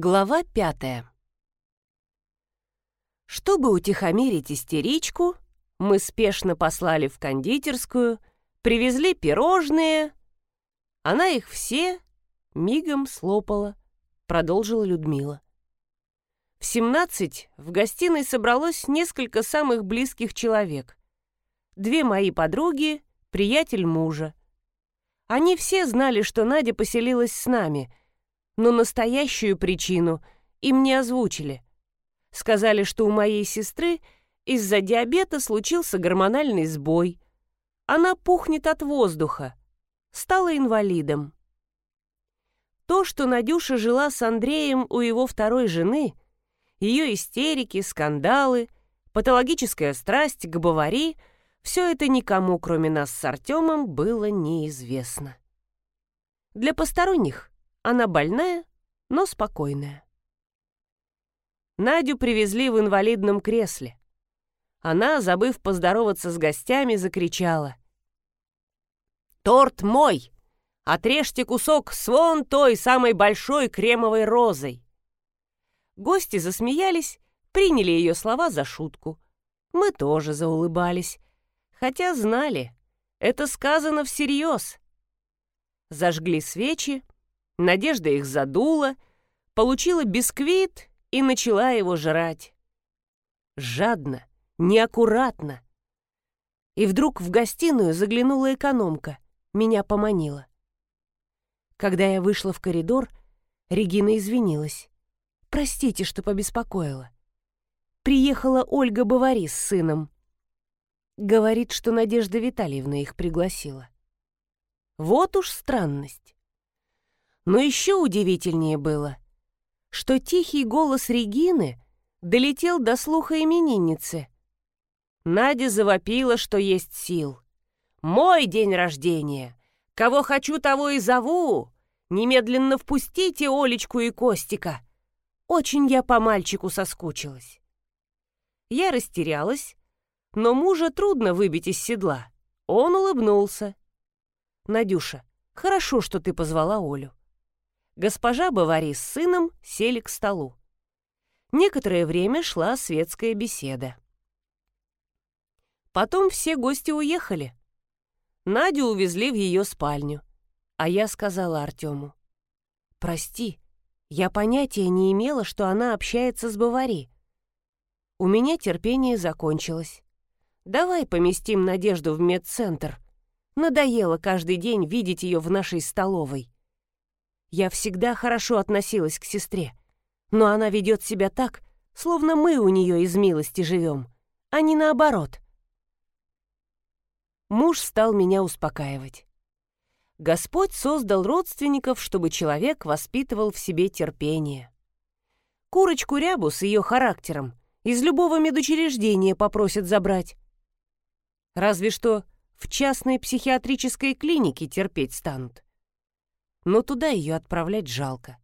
Глава пятая. Чтобы утихомирить истеричку, мы спешно послали в кондитерскую, привезли пирожные. Она их все мигом слопала, продолжила Людмила. В семнадцать в гостиной собралось несколько самых близких человек. Две мои подруги, приятель мужа. Они все знали, что Надя поселилась с нами — но настоящую причину им не озвучили. Сказали, что у моей сестры из-за диабета случился гормональный сбой. Она пухнет от воздуха. Стала инвалидом. То, что Надюша жила с Андреем у его второй жены, ее истерики, скандалы, патологическая страсть к бавари — все это никому, кроме нас с Артемом, было неизвестно. Для посторонних она больная, но спокойная. Надю привезли в инвалидном кресле. Она, забыв поздороваться с гостями, закричала. «Торт мой! Отрежьте кусок с вон той самой большой кремовой розой!» Гости засмеялись, приняли ее слова за шутку. Мы тоже заулыбались, хотя знали, это сказано всерьез. Зажгли свечи, Надежда их задула, получила бисквит и начала его жрать. Жадно, неаккуратно. И вдруг в гостиную заглянула экономка, меня поманила. Когда я вышла в коридор, Регина извинилась. «Простите, что побеспокоила. Приехала Ольга Бавари с сыном. Говорит, что Надежда Витальевна их пригласила. Вот уж странность. Но еще удивительнее было, что тихий голос Регины долетел до слуха именинницы. Надя завопила, что есть сил. «Мой день рождения! Кого хочу, того и зову! Немедленно впустите Олечку и Костика! Очень я по мальчику соскучилась!» Я растерялась, но мужа трудно выбить из седла. Он улыбнулся. «Надюша, хорошо, что ты позвала Олю. Госпожа Бавари с сыном сели к столу. Некоторое время шла светская беседа. Потом все гости уехали. Надю увезли в ее спальню, а я сказала Артему. «Прости, я понятия не имела, что она общается с Бавари. У меня терпение закончилось. Давай поместим Надежду в медцентр. Надоело каждый день видеть ее в нашей столовой». Я всегда хорошо относилась к сестре, но она ведет себя так, словно мы у нее из милости живем, а не наоборот. Муж стал меня успокаивать. Господь создал родственников, чтобы человек воспитывал в себе терпение. Курочку рябу с ее характером из любого медучреждения попросят забрать. Разве что в частной психиатрической клинике терпеть станут но туда ее отправлять жалко.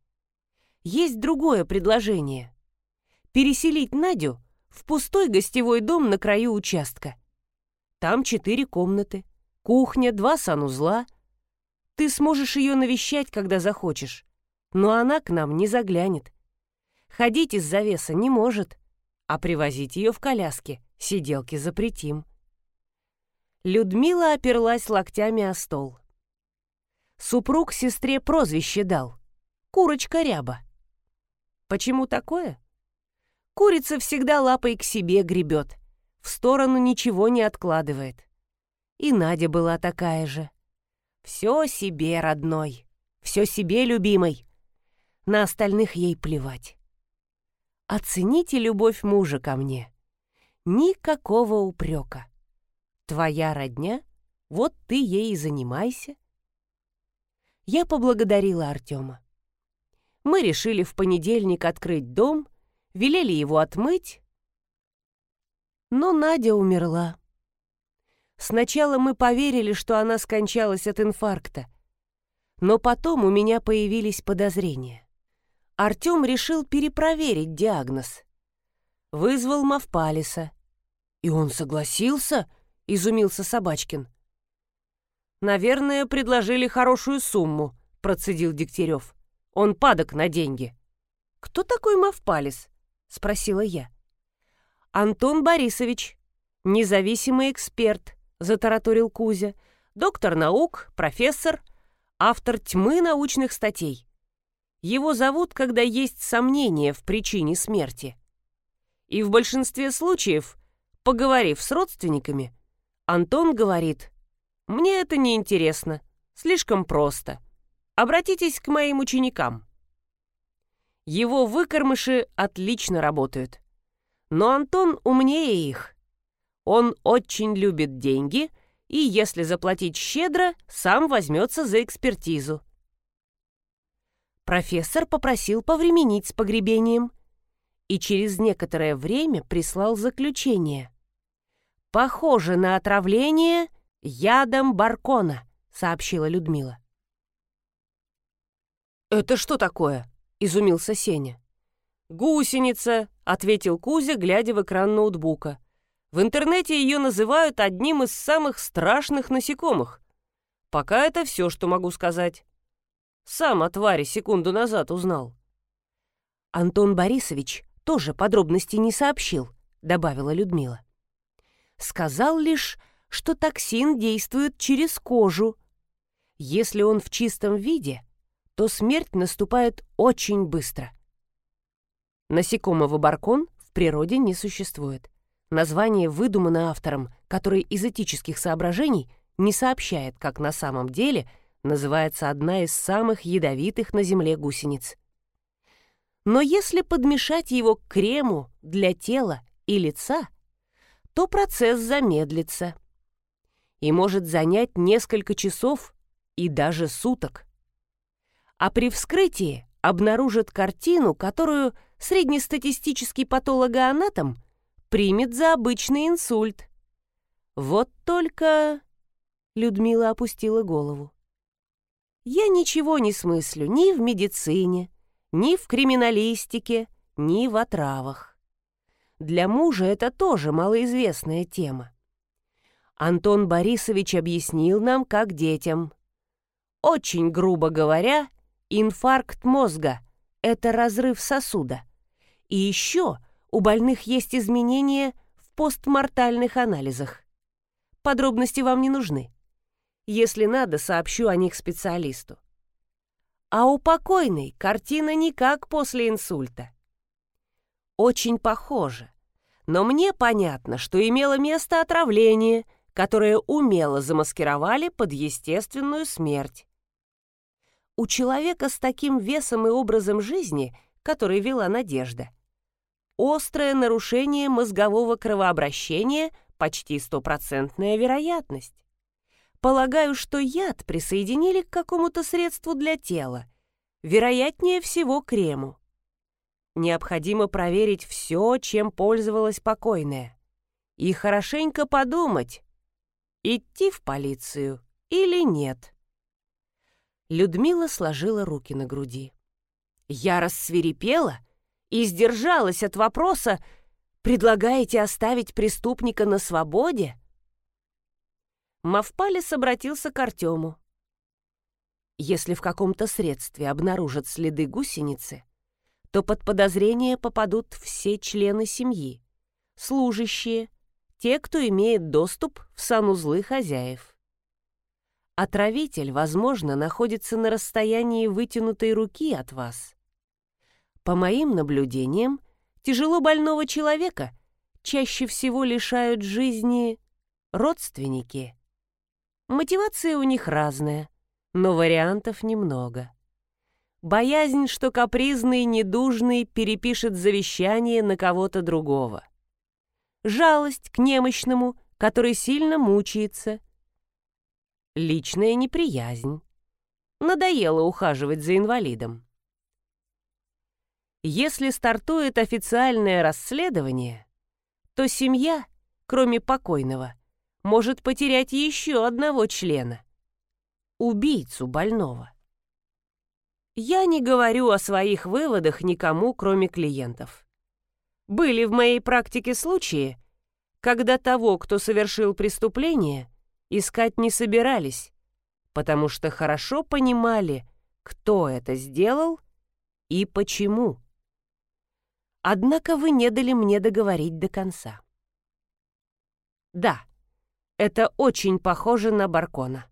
Есть другое предложение. Переселить Надю в пустой гостевой дом на краю участка. Там четыре комнаты, кухня, два санузла. Ты сможешь ее навещать, когда захочешь, но она к нам не заглянет. Ходить из завеса не может, а привозить ее в коляске сиделки запретим. Людмила оперлась локтями о стол. Супруг сестре прозвище дал. Курочка ряба. Почему такое? Курица всегда лапой к себе гребет, в сторону ничего не откладывает. И Надя была такая же. Все себе родной, все себе любимой. На остальных ей плевать. Оцените любовь мужа ко мне. Никакого упрека. Твоя родня, вот ты ей и занимайся я поблагодарила Артема. Мы решили в понедельник открыть дом, велели его отмыть, но Надя умерла. Сначала мы поверили, что она скончалась от инфаркта, но потом у меня появились подозрения. Артем решил перепроверить диагноз. Вызвал Мавпалиса. «И он согласился?» — изумился Собачкин. «Наверное, предложили хорошую сумму», — процедил Дегтярев. «Он падок на деньги». «Кто такой Мавпалис?» — спросила я. «Антон Борисович, независимый эксперт», — затараторил Кузя, «доктор наук, профессор, автор тьмы научных статей. Его зовут, когда есть сомнения в причине смерти. И в большинстве случаев, поговорив с родственниками, Антон говорит, «Мне это не интересно, слишком просто. Обратитесь к моим ученикам». Его выкормыши отлично работают. Но Антон умнее их. Он очень любит деньги и, если заплатить щедро, сам возьмется за экспертизу. Профессор попросил повременить с погребением и через некоторое время прислал заключение. «Похоже на отравление ядом баркона», — сообщила Людмила. «Это что такое?» — изумился Сеня. «Гусеница», — ответил Кузя, глядя в экран ноутбука. «В интернете ее называют одним из самых страшных насекомых. Пока это все, что могу сказать. Сам о твари секунду назад узнал». Антон Борисович тоже подробностей не сообщил, добавила Людмила. Сказал лишь, что токсин действует через кожу. Если он в чистом виде, то смерть наступает очень быстро. Насекомого баркон в природе не существует. Название выдумано автором, который из этических соображений не сообщает, как на самом деле называется одна из самых ядовитых на Земле гусениц. Но если подмешать его к крему для тела и лица, то процесс замедлится и может занять несколько часов и даже суток а при вскрытии обнаружит картину, которую среднестатистический патологоанатом примет за обычный инсульт. Вот только... Людмила опустила голову. Я ничего не смыслю ни в медицине, ни в криминалистике, ни в отравах. Для мужа это тоже малоизвестная тема. Антон Борисович объяснил нам, как детям. Очень грубо говоря, Инфаркт мозга – это разрыв сосуда. И еще у больных есть изменения в постмортальных анализах. Подробности вам не нужны. Если надо, сообщу о них специалисту. А у покойной картина не как после инсульта. Очень похоже. Но мне понятно, что имело место отравление, которое умело замаскировали под естественную смерть. У человека с таким весом и образом жизни, который вела Надежда, острое нарушение мозгового кровообращения – почти стопроцентная вероятность. Полагаю, что яд присоединили к какому-то средству для тела, вероятнее всего крему. Необходимо проверить все, чем пользовалась покойная, и хорошенько подумать, идти в полицию или нет. Людмила сложила руки на груди. Я рассверепела и сдержалась от вопроса «Предлагаете оставить преступника на свободе?» Мавпалис обратился к Артему. Если в каком-то средстве обнаружат следы гусеницы, то под подозрение попадут все члены семьи, служащие, те, кто имеет доступ в санузлы хозяев. Отравитель, возможно, находится на расстоянии вытянутой руки от вас. По моим наблюдениям, тяжело больного человека чаще всего лишают жизни родственники. Мотивация у них разная, но вариантов немного. Боязнь, что капризный недужный перепишет завещание на кого-то другого. Жалость к немощному, который сильно мучается – личная неприязнь. Надоело ухаживать за инвалидом. Если стартует официальное расследование, то семья, кроме покойного, может потерять еще одного члена — убийцу больного. Я не говорю о своих выводах никому, кроме клиентов. Были в моей практике случаи, когда того, кто совершил преступление, искать не собирались, потому что хорошо понимали, кто это сделал и почему. Однако вы не дали мне договорить до конца. Да, это очень похоже на Баркона.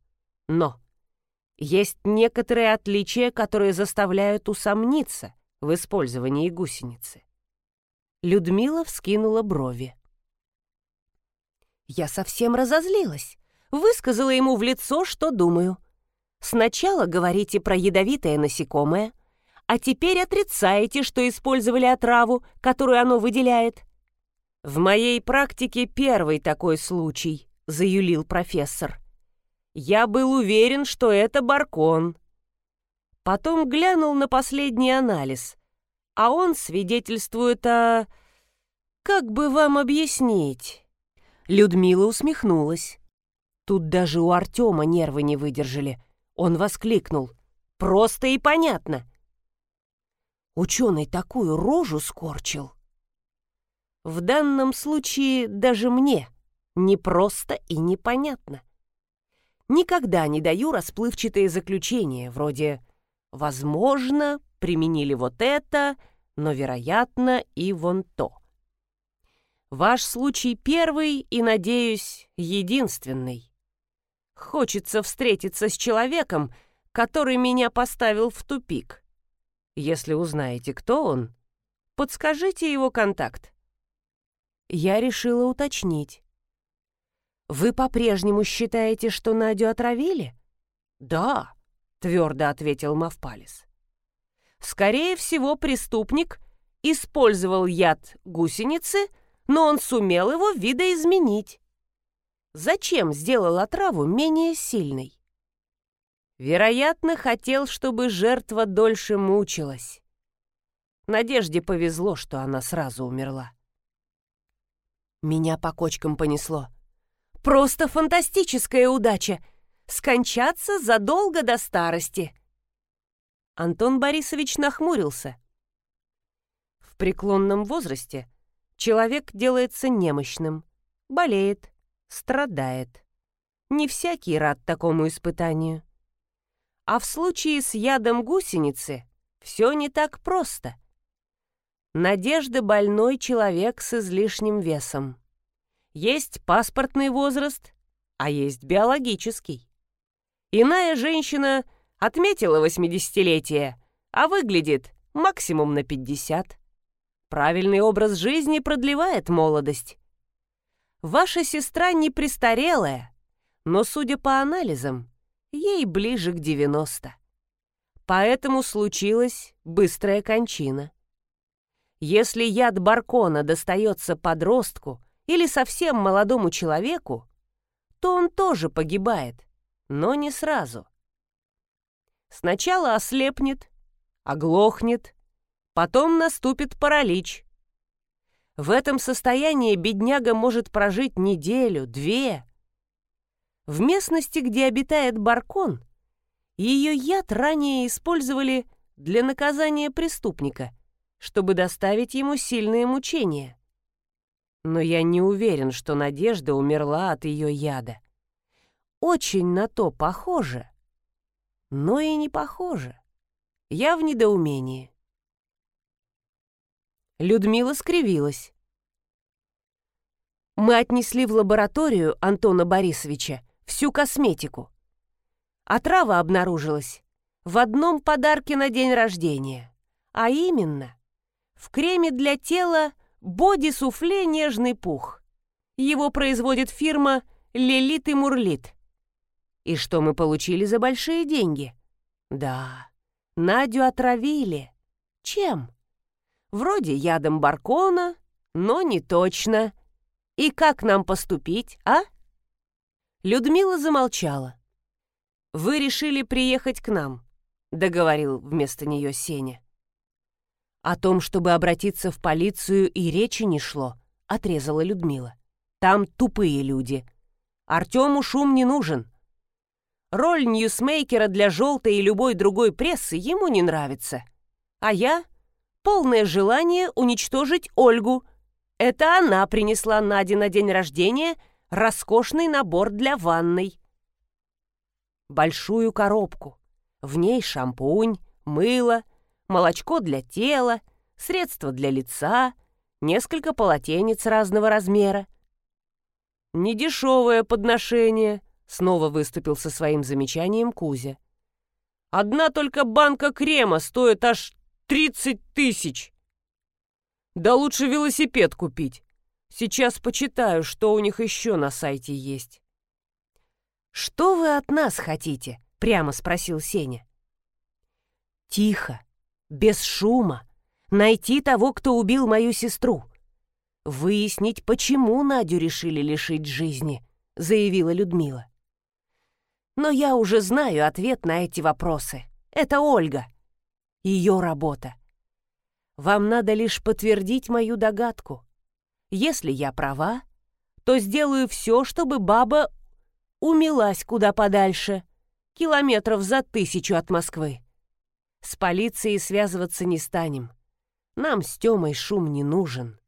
Но есть некоторые отличия, которые заставляют усомниться в использовании гусеницы. Людмила вскинула брови. Я совсем разозлилась. Высказала ему в лицо, что думаю. Сначала говорите про ядовитое насекомое, а теперь отрицаете, что использовали отраву, которую оно выделяет. В моей практике первый такой случай, заюлил профессор. Я был уверен, что это баркон. Потом глянул на последний анализ, а он свидетельствует о... Как бы вам объяснить? Людмила усмехнулась. Тут даже у Артема нервы не выдержали. Он воскликнул. «Просто и понятно!» Ученый такую рожу скорчил. В данном случае даже мне непросто и непонятно. Никогда не даю расплывчатые заключения, вроде «возможно, применили вот это, но, вероятно, и вон то». Ваш случай первый и, надеюсь, единственный. Хочется встретиться с человеком, который меня поставил в тупик. Если узнаете, кто он, подскажите его контакт. Я решила уточнить. Вы по-прежнему считаете, что Надю отравили? Да, твердо ответил Мавпалис. Скорее всего, преступник использовал яд гусеницы, но он сумел его видоизменить. Зачем сделал отраву менее сильной? Вероятно, хотел, чтобы жертва дольше мучилась. Надежде повезло, что она сразу умерла. Меня по кочкам понесло. Просто фантастическая удача! Скончаться задолго до старости. Антон Борисович нахмурился. В преклонном возрасте человек делается немощным, болеет, страдает. Не всякий рад такому испытанию. А в случае с ядом гусеницы все не так просто. Надежда больной человек с излишним весом. Есть паспортный возраст, а есть биологический. Иная женщина отметила 80-летие, а выглядит максимум на 50. Правильный образ жизни продлевает молодость. Ваша сестра не престарелая, но, судя по анализам, ей ближе к 90. Поэтому случилась быстрая кончина. Если яд баркона достается подростку или совсем молодому человеку, то он тоже погибает, но не сразу. Сначала ослепнет, оглохнет, потом наступит паралич, в этом состоянии бедняга может прожить неделю, две. В местности, где обитает Баркон, ее яд ранее использовали для наказания преступника, чтобы доставить ему сильные мучения. Но я не уверен, что Надежда умерла от ее яда. Очень на то похоже, но и не похоже. Я в недоумении. Людмила скривилась. Мы отнесли в лабораторию Антона Борисовича всю косметику. Отрава обнаружилась в одном подарке на день рождения, а именно в креме для тела боди-суфле «Нежный пух». Его производит фирма «Лилит и Мурлит». И что мы получили за большие деньги? Да, Надю отравили. Чем? Вроде ядом баркона, но не точно. И как нам поступить, а? Людмила замолчала. «Вы решили приехать к нам», — договорил вместо нее Сеня. О том, чтобы обратиться в полицию, и речи не шло, отрезала Людмила. Там тупые люди. Артему шум не нужен. Роль ньюсмейкера для желтой и любой другой прессы ему не нравится. А я полное желание уничтожить Ольгу. Это она принесла Наде на день рождения роскошный набор для ванной. Большую коробку. В ней шампунь, мыло, молочко для тела, средства для лица, несколько полотенец разного размера. «Недешевое подношение», — снова выступил со своим замечанием Кузя. «Одна только банка крема стоит аж тридцать тысяч!» «Да лучше велосипед купить. Сейчас почитаю, что у них еще на сайте есть». «Что вы от нас хотите?» — прямо спросил Сеня. «Тихо, без шума, найти того, кто убил мою сестру. Выяснить, почему Надю решили лишить жизни», — заявила Людмила. «Но я уже знаю ответ на эти вопросы. Это Ольга. Ее работа. Вам надо лишь подтвердить мою догадку. Если я права, то сделаю все, чтобы баба умилась куда подальше, километров за тысячу от Москвы. С полицией связываться не станем. Нам с Тёмой шум не нужен.